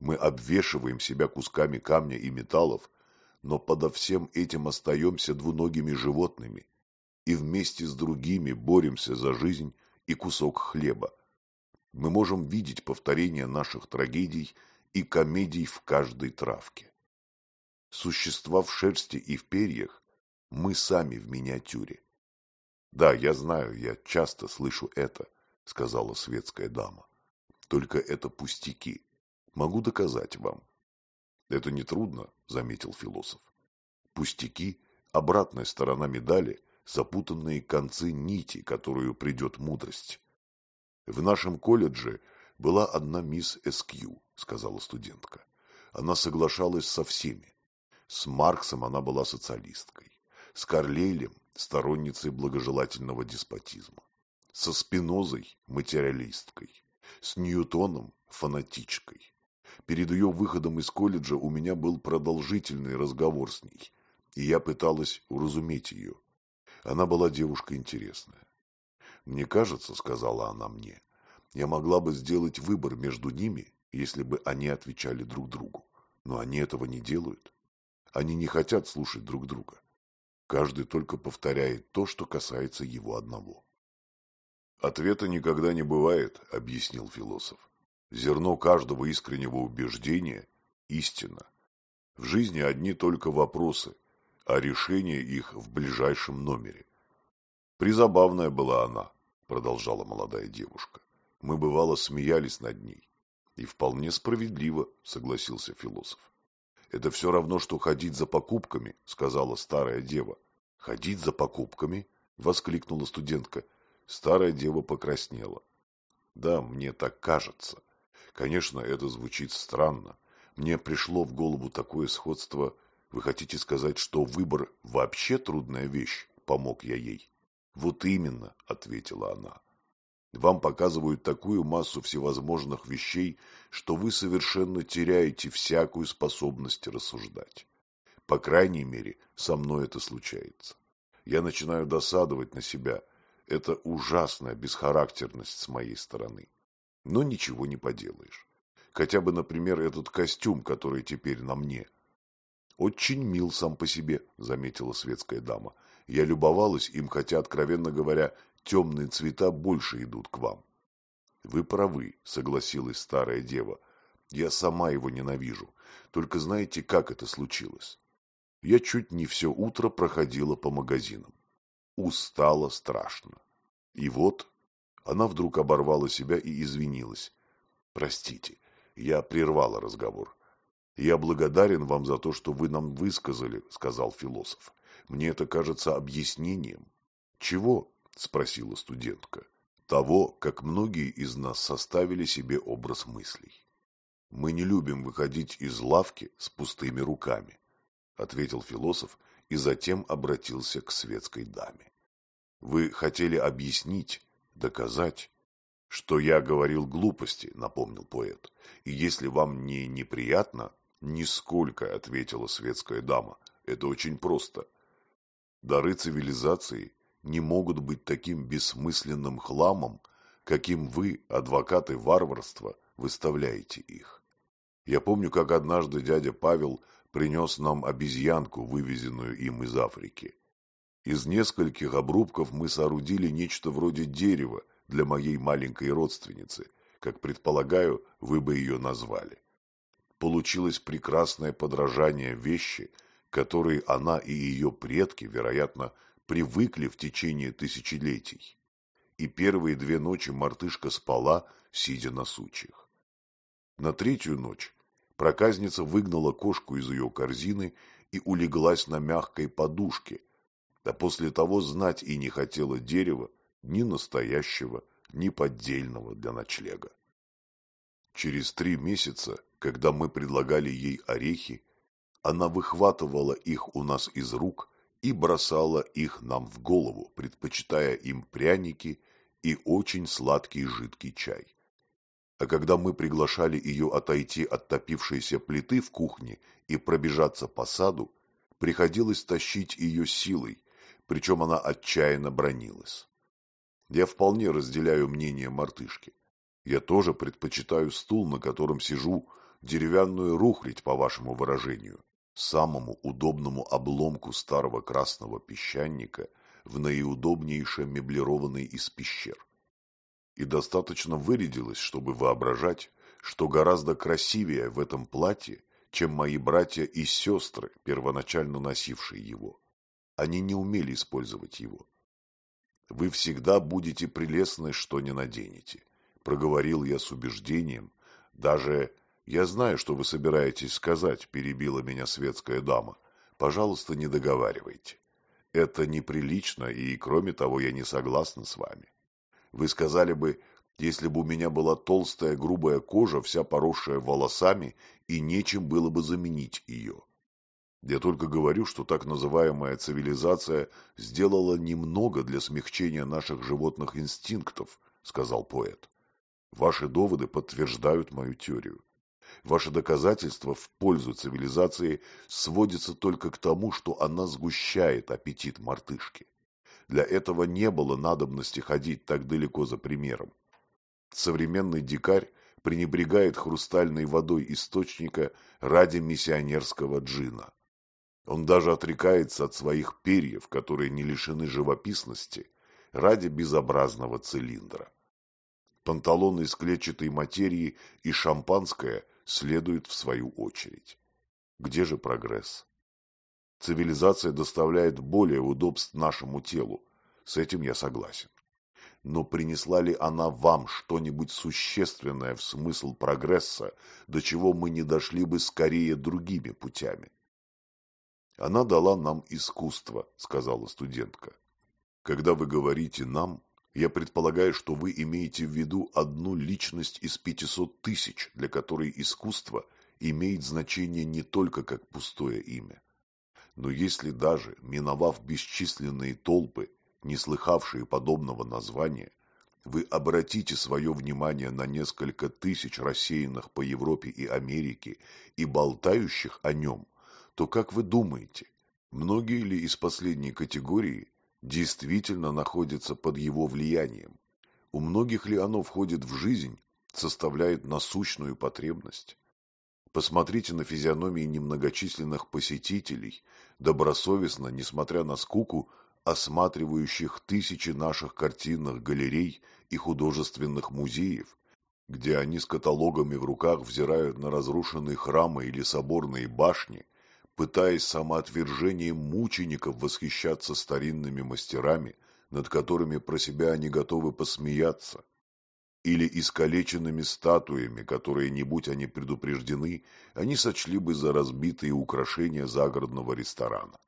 Мы обвешиваем себя кусками камня и металлов, но подо всем этим остаемся двуногими животными и вместе с другими боремся за жизнь и кусок хлеба. Мы можем видеть повторение наших трагедий и комедий в каждой травке. Существа в шерсти и в перьях, мы сами в миниатюре. Да, я знаю, я часто слышу это, сказала светская дама. Только это пустяки. Могу доказать вам. Это нетрудно, заметил философ. Пустяки – обратная сторона медали, запутанные концы нити, которую придет мудрость. В нашем колледже была одна мисс Эскью, сказала студентка. Она соглашалась со всеми. С Марксом она была социалисткой, с Карлейлем – сторонницей благожелательного деспотизма, со Спинозой – материалисткой, с Ньютоном – фанатичкой. Перед ее выходом из колледжа у меня был продолжительный разговор с ней, и я пыталась уразуметь ее. Она была девушка интересная. «Мне кажется, — сказала она мне, — я могла бы сделать выбор между ними, если бы они отвечали друг другу. Но они этого не делают. Они не хотят слушать друг друга. Каждый только повторяет то, что касается его одного. «Ответа никогда не бывает», — объяснил философ. «Зерно каждого искреннего убеждения — истина. В жизни одни только вопросы, а решение их в ближайшем номере. Призабавная была она, продолжала молодая девушка. Мы, бывало, смеялись над ней. И вполне справедливо, согласился философ. Это все равно, что ходить за покупками, сказала старая дева. Ходить за покупками? Воскликнула студентка. Старая дева покраснела. Да, мне так кажется. Конечно, это звучит странно. Мне пришло в голову такое сходство. Вы хотите сказать, что выбор вообще трудная вещь? Помог я ей. Вот именно, ответила она. Вам показывают такую массу всевозможных вещей, что вы совершенно теряете всякую способность рассуждать. По крайней мере, со мной это случается. Я начинаю досадовать на себя. Это ужасная бесхарактерность с моей стороны. Но ничего не поделаешь. Хотя бы, например, этот костюм, который теперь на мне. Очень мил сам по себе, заметила светская дама. Я любовалась им, хотя, откровенно говоря, темные цвета больше идут к вам. Вы правы, согласилась старая дева. Я сама его ненавижу. Только знаете, как это случилось? Я чуть не все утро проходила по магазинам. Устала страшно. И вот она вдруг оборвала себя и извинилась. Простите, я прервала разговор. Я благодарен вам за то, что вы нам высказали, сказал философ. Мне это кажется объяснением. Чего? Спросила студентка. Того, как многие из нас составили себе образ мыслей. Мы не любим выходить из лавки с пустыми руками, ответил философ и затем обратился к светской даме. Вы хотели объяснить, доказать, что я говорил глупости, напомнил поэт. И если вам не неприятно, нисколько, ответила светская дама. Это очень просто. Дары цивилизации не могут быть таким бессмысленным хламом, каким вы, адвокаты варварства, выставляете их. Я помню, как однажды дядя Павел принес нам обезьянку, вывезенную им из Африки. Из нескольких обрубков мы соорудили нечто вроде дерева для моей маленькой родственницы, как предполагаю, вы бы ее назвали. Получилось прекрасное подражание вещи, которой она и ее предки, вероятно, привыкли в течение тысячелетий. И первые две ночи мартышка спала, сидя на сучьях. На третью ночь проказница выгнала кошку из ее корзины и улеглась на мягкой подушке, а после того знать и не хотела дерева, ни настоящего, ни поддельного для ночлега. Через три месяца, когда мы предлагали ей орехи, она выхватывала их у нас из рук и бросала их нам в голову, предпочитая им пряники и очень сладкий жидкий чай. А когда мы приглашали ее отойти от топившейся плиты в кухне и пробежаться по саду, приходилось тащить ее силой, причем она отчаянно бронилась. Я вполне разделяю мнение мартышки. Я тоже предпочитаю стул, на котором сижу, деревянную рухлядь, по вашему выражению, самому удобному обломку старого красного песчаника в наиудобнейшей меблированной из пещер. И достаточно вырядилась, чтобы воображать, что гораздо красивее в этом платье, чем мои братья и сестры, первоначально носившие его. Они не умели использовать его. Вы всегда будете прелестны, что не наденете, проговорил я с убеждением, даже «Я знаю, что вы собираетесь сказать», – перебила меня светская дама. «Пожалуйста, не договаривайте. Это неприлично, и, кроме того, я не согласна с вами. Вы сказали бы, если бы у меня была толстая грубая кожа, вся поросшая волосами, и нечем было бы заменить ее. Я только говорю, что так называемая цивилизация сделала немного для смягчения наших животных инстинктов, сказал поэт. Ваши доводы подтверждают мою теорию. Ваше доказательство в пользу цивилизации сводится только к тому, что она сгущает аппетит мартышки. Для этого не было надобности ходить так далеко за примером. Современный дикарь пренебрегает хрустальной водой источника ради миссионерского джина. Он даже отрекается от своих перьев, которые не лишены живописности, ради безобразного цилиндра. Панталоны из клетчатой материи и шампанское следует в свою очередь. Где же прогресс? Цивилизация доставляет более удобств нашему телу, с этим я согласен. Но принесла ли она вам что-нибудь существенное в смысл прогресса, до чего мы не дошли бы скорее другими путями? Она дала нам искусство, сказала студентка. Когда вы говорите «нам», я предполагаю, что вы имеете в виду одну личность из пятисот тысяч, для которой искусство имеет значение не только как пустое имя. Но если даже, миновав бесчисленные толпы, не слыхавшие подобного названия, вы обратите свое внимание на несколько тысяч рассеянных по Европе и Америке и болтающих о нем, то как вы думаете, многие ли из последней категории действительно находится под его влиянием? У многих ли оно входит в жизнь, составляет насущную потребность? Посмотрите на физиономии немногочисленных посетителей, добросовестно, несмотря на скуку, осматривающих тысячи наших картинных галерей и художественных музеев, где они с каталогами в руках взирают на разрушенные храмы или соборные башни, пытаясь самоотвержением мучеников восхищаться старинными мастерами, над которыми про себя они готовы посмеяться, или искалеченными статуями, которые, не будь они предупреждены, они сочли бы за разбитые украшения загородного ресторана.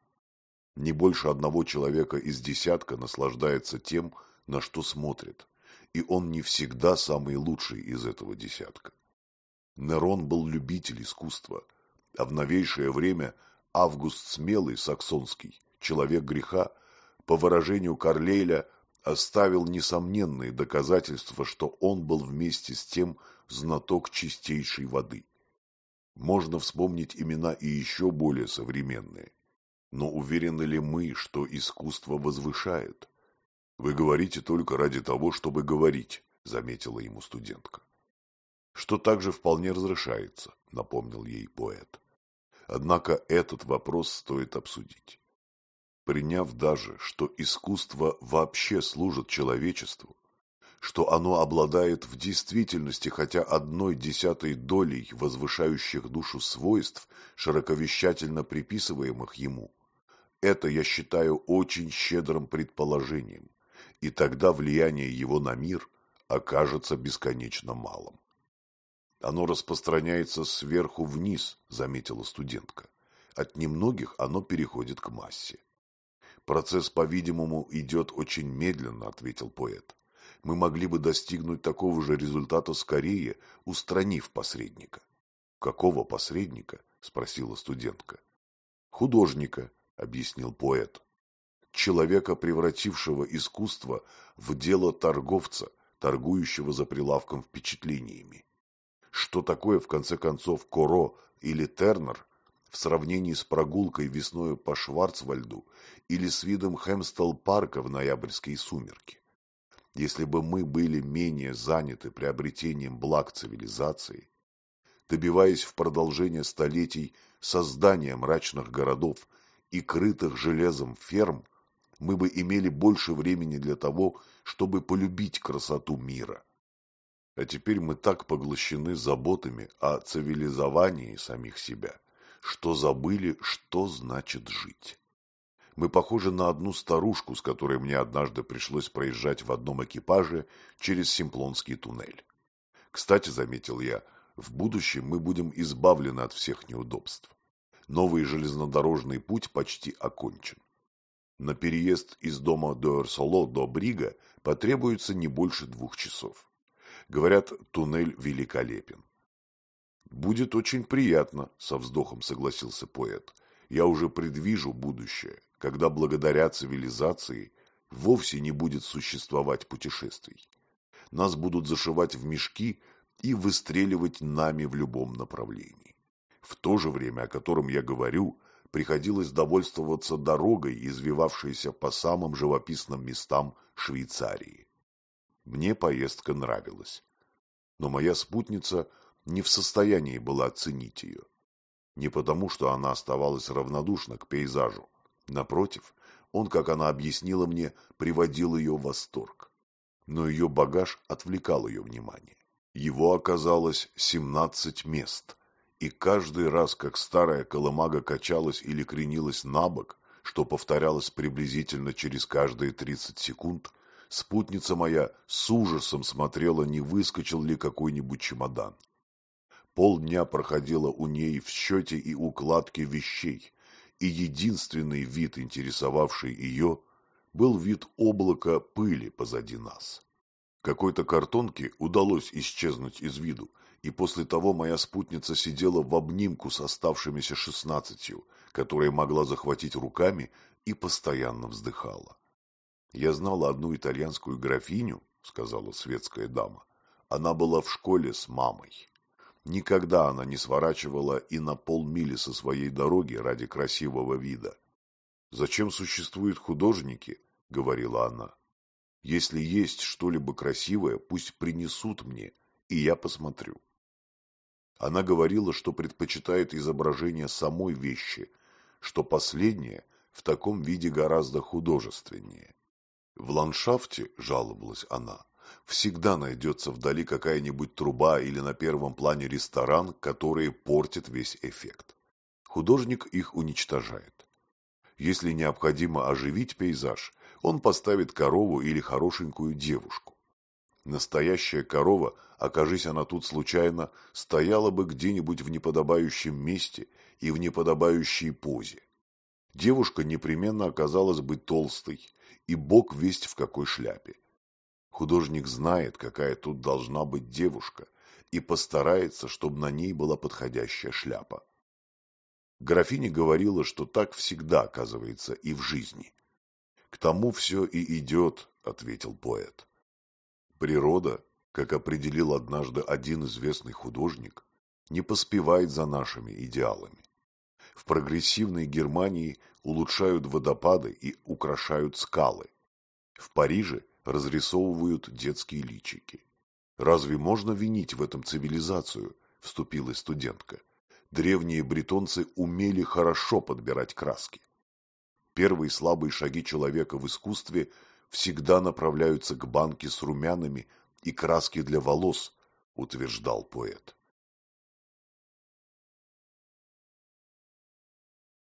Не больше одного человека из десятка наслаждается тем, на что смотрит, и он не всегда самый лучший из этого десятка. Нерон был любитель искусства, а в новейшее время Август Смелый, саксонский, человек греха, по выражению Карлейля, оставил несомненные доказательства, что он был вместе с тем знаток чистейшей воды. Можно вспомнить имена и еще более современные. Но уверены ли мы, что искусство возвышает? Вы говорите только ради того, чтобы говорить, заметила ему студентка. Что также вполне разрешается, напомнил ей поэт. Однако этот вопрос стоит обсудить. Приняв даже, что искусство вообще служит человечеству, что оно обладает в действительности хотя одной десятой долей возвышающих душу свойств, широковещательно приписываемых ему, это я считаю очень щедрым предположением, и тогда влияние его на мир окажется бесконечно малым. Оно распространяется сверху вниз, заметила студентка. От немногих оно переходит к массе. Процесс, по-видимому, идет очень медленно, ответил поэт. Мы могли бы достигнуть такого же результата скорее, устранив посредника. Какого посредника? спросила студентка. Художника, объяснил поэт. Человека, превратившего искусство в дело торговца, торгующего за прилавком впечатлениями что такое, в конце концов, Коро или Тернер в сравнении с прогулкой весною по Шварцвальду или с видом Хэмстел-парка в ноябрьские сумерки. Если бы мы были менее заняты приобретением благ цивилизации, добиваясь в продолжение столетий создания мрачных городов и крытых железом ферм, мы бы имели больше времени для того, чтобы полюбить красоту мира. А теперь мы так поглощены заботами о цивилизовании самих себя, что забыли, что значит жить. Мы похожи на одну старушку, с которой мне однажды пришлось проезжать в одном экипаже через Симплонский туннель. Кстати, заметил я, в будущем мы будем избавлены от всех неудобств. Новый железнодорожный путь почти окончен. На переезд из дома Дуэрсоло до Брига потребуется не больше двух часов. Говорят, туннель великолепен. «Будет очень приятно», — со вздохом согласился поэт. «Я уже предвижу будущее, когда благодаря цивилизации вовсе не будет существовать путешествий. Нас будут зашивать в мешки и выстреливать нами в любом направлении. В то же время, о котором я говорю, приходилось довольствоваться дорогой, извивавшейся по самым живописным местам Швейцарии. Мне поездка нравилась. Но моя спутница не в состоянии была оценить ее. Не потому, что она оставалась равнодушна к пейзажу, Напротив, он, как она объяснила мне, приводил ее в восторг. Но ее багаж отвлекал ее внимание. Его оказалось семнадцать мест, и каждый раз, как старая колымага качалась или кренилась на бок, что повторялось приблизительно через каждые тридцать секунд, спутница моя с ужасом смотрела, не выскочил ли какой-нибудь чемодан. Полдня проходило у ней в счете и укладке вещей, и единственный вид, интересовавший ее, был вид облака пыли позади нас. Какой-то картонке удалось исчезнуть из виду, и после того моя спутница сидела в обнимку с оставшимися шестнадцатью, которые могла захватить руками, и постоянно вздыхала. «Я знала одну итальянскую графиню», — сказала светская дама. «Она была в школе с мамой. Никогда она не сворачивала и на полмили со своей дороги ради красивого вида. «Зачем существуют художники?» — говорила она. «Если есть что-либо красивое, пусть принесут мне, и я посмотрю». Она говорила, что предпочитает изображение самой вещи, что последнее в таком виде гораздо художественнее. В ландшафте, жаловалась она, всегда найдется вдали какая-нибудь труба или на первом плане ресторан, которые портят весь эффект. Художник их уничтожает. Если необходимо оживить пейзаж, он поставит корову или хорошенькую девушку. Настоящая корова, окажись она тут случайно, стояла бы где-нибудь в неподобающем месте и в неподобающей позе. Девушка непременно оказалась бы толстой, и бог весть в какой шляпе. Художник знает, какая тут должна быть девушка, и постарается, чтобы на ней была подходящая шляпа. Графиня говорила, что так всегда оказывается и в жизни. «К тому все и идет», — ответил поэт. Природа, как определил однажды один известный художник, не поспевает за нашими идеалами. В прогрессивной Германии улучшают водопады и украшают скалы. В Париже разрисовывают детские личики. Разве можно винить в этом цивилизацию? Вступила студентка. Древние бретонцы умели хорошо подбирать краски. Первые слабые шаги человека в искусстве всегда направляются к банке с румянами и краски для волос, утверждал поэт.